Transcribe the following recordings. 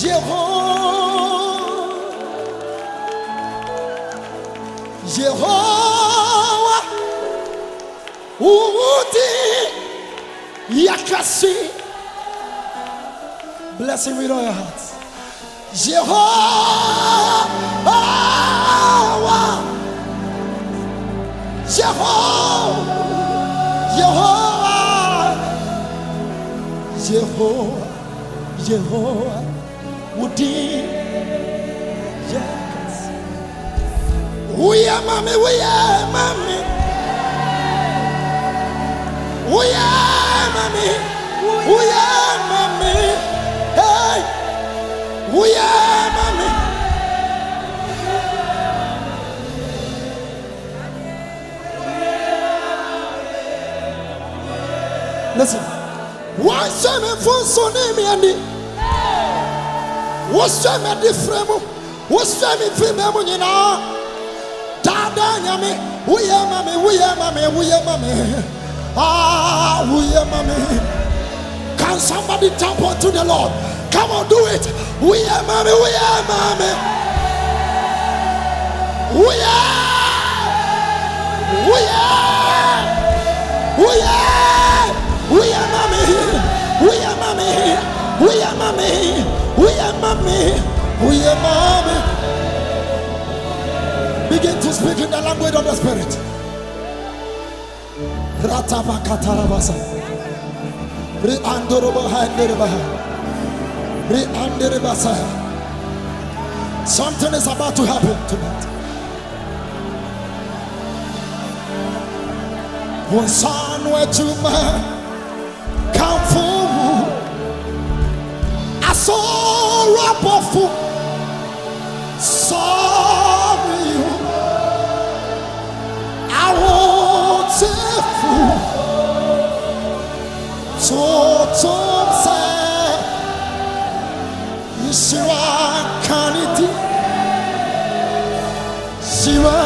Yehovah, Yehovah, Udi Yakasi. Bless him with all your hearts. Jehovah, Jehovah, Jehovah, Jehovah, Jehovah, Udi Yakasi. Uya mami, uya mami. Uya mami, uya mami. Hey, uya mami. Listen. What's your phone so name Andy? What's your different? What's your different? You know. Dada nyame, uye mame, uye mame, uye mame. Ah, uye mame. Can somebody tap onto the Lord? Come on, do it. Uye mame, uye mame. Uye. Uye. Uye. Uye mame. Uye mame. Uye mame. Uye mame. Uye mame. Begin to speak in the language of the Spirit. Ratabakatarabasa. Re-andorobaha-andorobaha. Re-andorobasa. Something is about to happen tonight. Wonsanwe chuma kamfumu asora bofu sorry awotefu. Totomse yishira kaniti. Shira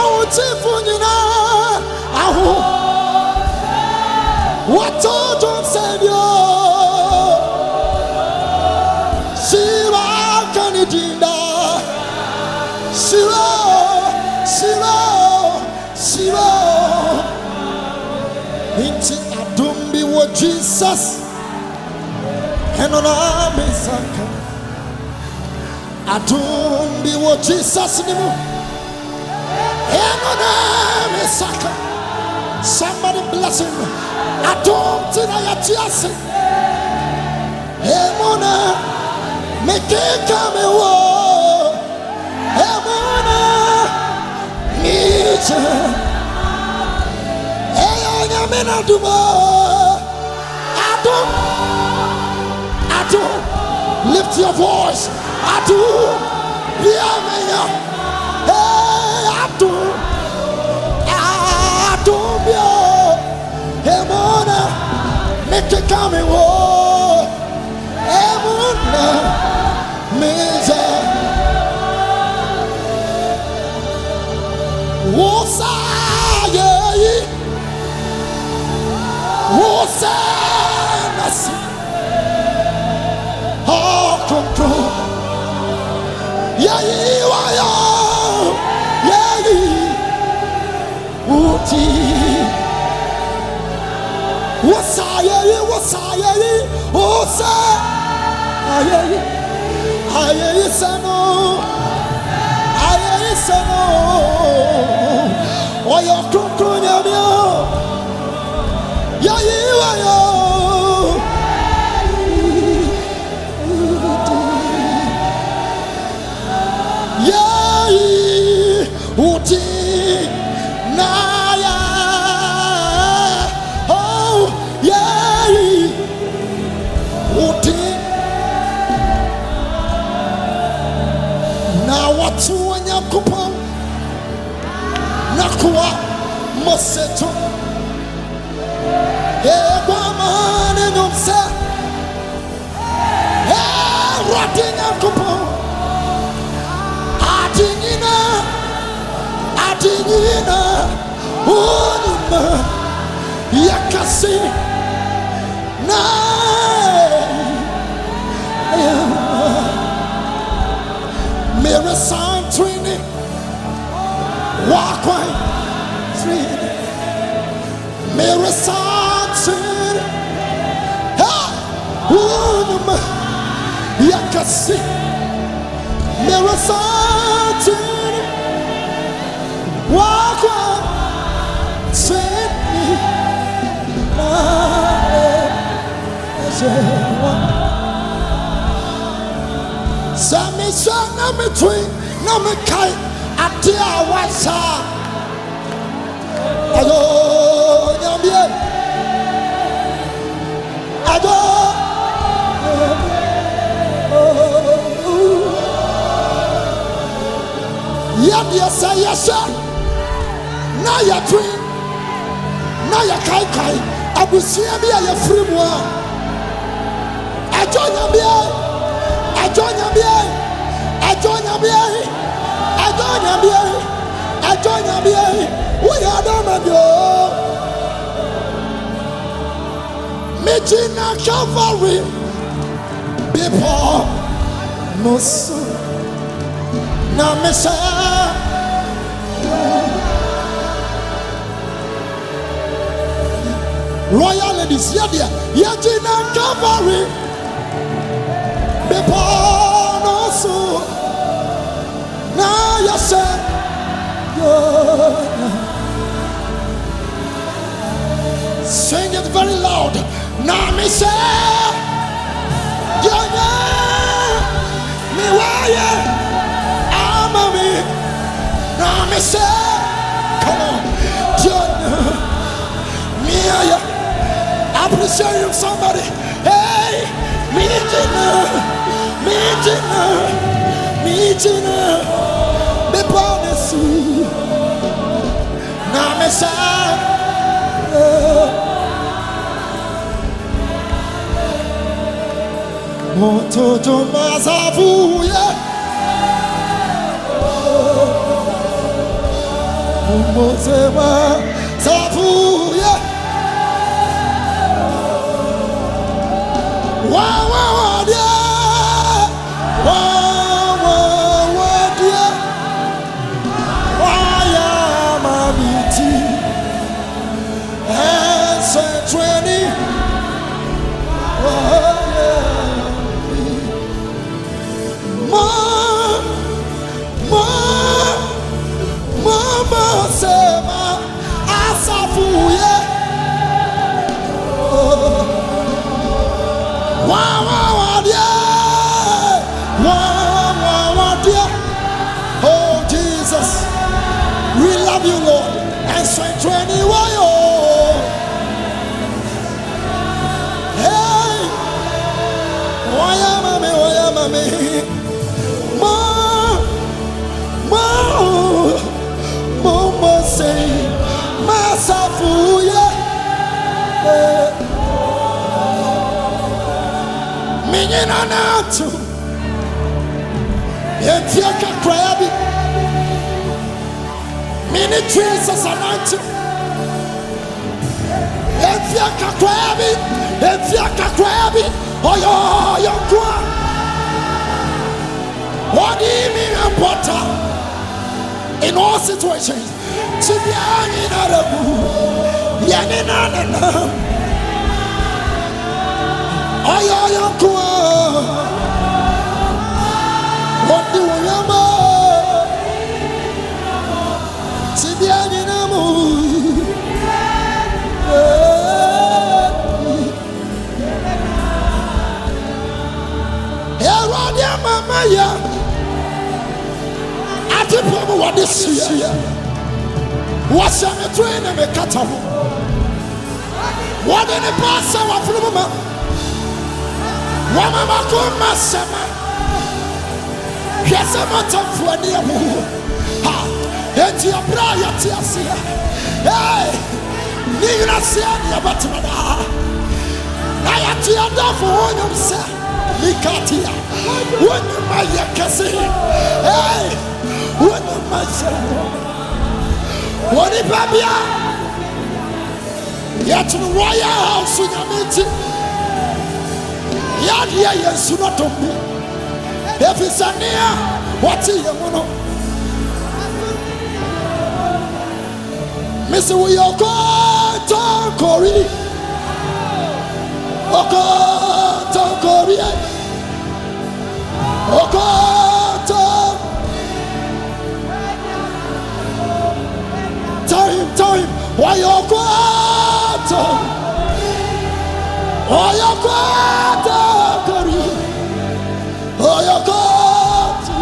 awotefu nyina. Aho watotomse jesus. Ɛno na mesaka. Adumbi wo jesus ne mu ɛno na mesaka. Somebody bless him. Adum ti na yɛte ase ɛmu na mekeka me wo ɛmu na mekyɛ ɛyɛ adom adom lift your voice. Adom biamenya adom adom bio emona mekeka me wo emona meja wosayeyi wosanasi wosa ayeyi ayeyi sanu ayeyi sanu ọyọ kọkọ nyamia seto yɛkɔ eh, ama ne eh, nnwom sɛ ɛwurade nyankopɔn ade nyina ade nyina wonyima yɛkase na. Mere santrene wakwan trini Mere santrini Ha unuma yakasi Mere santrini wakwan trini sɛ mehyɛ na metwe na mekae ade a wasa ayo nyamie yɛdeɛ sɛ yɛhyɛ na yɛtwe na yɛkaekae abusua bi a yɛfiri mu a nyamie ɛdɔ nyamie ɛdɔ nyamie woyɛ adamadi o megyina calvary. Bepɔ no so na mehyɛ royal ladies yɛdeɛ yɛgyina calvary bepɔ no so. Na yɛhyɛ Sing it very loud. Na me Appreciate you, somebody. Hey, me Jina, me Jina, me Jina, me promise you. Oh. Mototo masafuye Umosema oh. safuye Wa whoa, wa twenty wayo. Hey, waya mame, waya mame. Mo, mo, mo, mo say, masafuye. Minyina natu, yentia kakra bi. Mini Jesus anatu. Yentia kakra bi, yentia kakra bi. Kwa. What do you mean important in all situations? To be in a Yanina, Oyo, oyo kwa. What mama ya. Ate pɔ mu wɔde hyia wɔhyɛ me toe ne mekata ho. Wɔde ne pa sɛ wɔforo mu ma. Wɔma mako ma sɛma hwɛ sɛ mɔtamfoɔ ne ɛho ha. Enti ɛberɛ a yɛte Hey, ne nyina seɛ ne yɛbɛtema daa na yɛte adafo ho nyom sɛ mikatia wonyuma yɛ kɛse Hey, wonyuma yɛ onipa bia yɛtene wɔyɛ house nyame nti yɛadeɛ yɛ nsu no dom bi ɛfiri sɛ nea wɔte yɛ mu no mesi woyɛ ɔkɔtɔnkɔri Korea. Okoto. Tell him, tell him, why Okoto? Why Okoto? Why Okoto?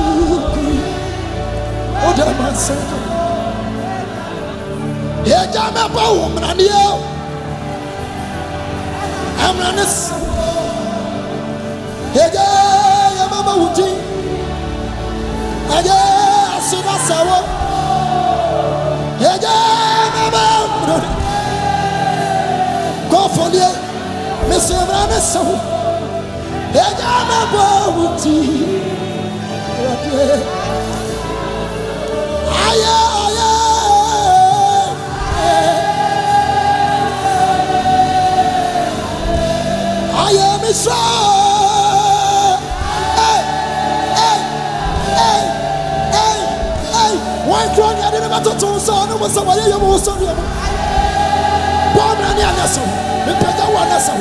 Oh, that man said. Yɛ gya mɛbɔ wo mmaraneɛ mmaranesɛ yɛgye yɛmama wo din ɛgye asena sa wo yɛgye mama wo kɔfɔlie mesɛmra ne sɛ wo yɛgye mama wo din bɛtoto wo sɛ ɔne wo sɛ wɔyɛ yɛ mu wo sɔreɛ mu bɔɔmmerɛ ne anɛ so mepɛgya wo anɛ sɛ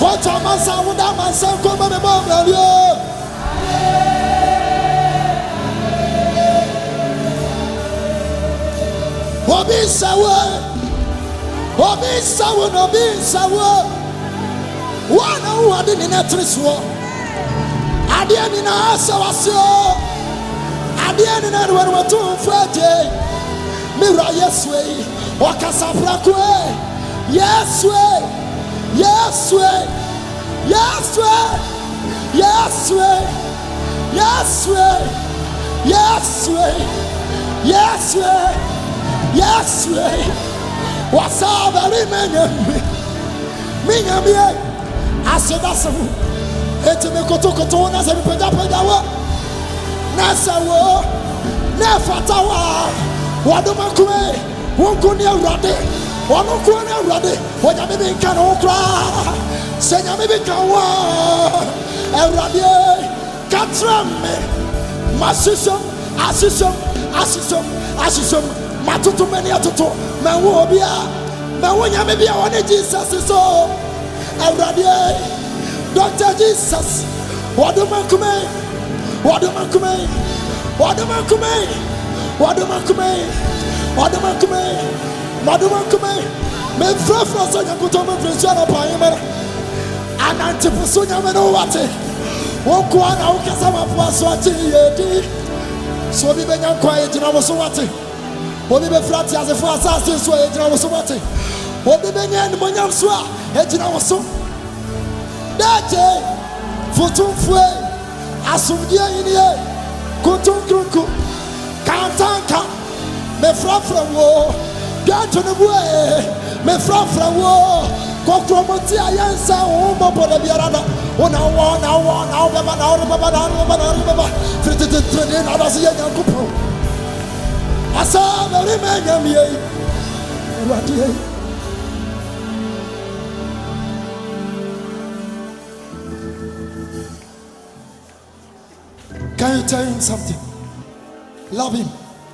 hɔtɔ amansa woda amansa nkɔma me bɔɔmmeraneɛ obi nsawo obi nsawo na obi nsawo wɔn na wɔn adi ne n'atiri soɔ adeɛ nyinaa asɛ wɔ aseɛ adeɛ nyinaa na wɔn wɔn to nfa gye mewura yesu yi ɔkasafrako yi yesu yi yesu yi yesu yi yesu yi yesu yi yesu yi yesu yi yesu yi eti mi kotokoto wo na sɛ mi pɛgyapɛgya wo. Na sɛ wo wɔdoma kure wonko ne awurade ɔno koro ne awurade wɔnyame bi nka ne ho koraa sɛ nyame bi ka wo a awurade ka kyerɛ me masesɛm asesɛm asesɛm asesɛm matoto m'ani atoto manwo obi a manwo nyame bi a wɔne jesus so awurade dɔkta jesus wɔdoma kume wɔdoma kume wɔdoma kume nkume wɔdoma nkume mefrafra sɛ nyankotɔ mefiri nsuo na paa yɛmɛrɛ anantefo so nyame no wate wokoa na wokasa mafoa so akye yɛdi sɛ obi bɛnya nkwa yɛgyina wo so wate. Obi bɛfiri ate asefo asase so a yɛgyina wo so wate. Obi bɛnya animonyam so a ɛgyina wo so daakye fotomfoe asomdwoe yinie kontonkronko mefrafra wo dwato no mu wo kɔkorɔmɔti a yɛnsa wo mmɔbɔ da biara da wo na wɔ na wɔ na wobɛba na worebɛba na worebɛba na worebɛba firi tetetere na ada so yɛ nyankopɔn asa bɛrima anyamie awurade yi Can you tell him something? Love him.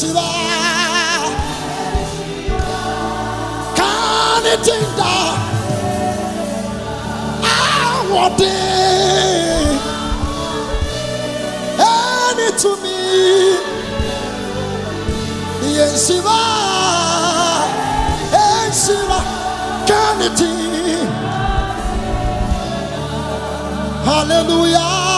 Shira. Kanitinda. Awade. Eni to me. Yen Shira. Yen Shira. Kanitinda. Hallelujah.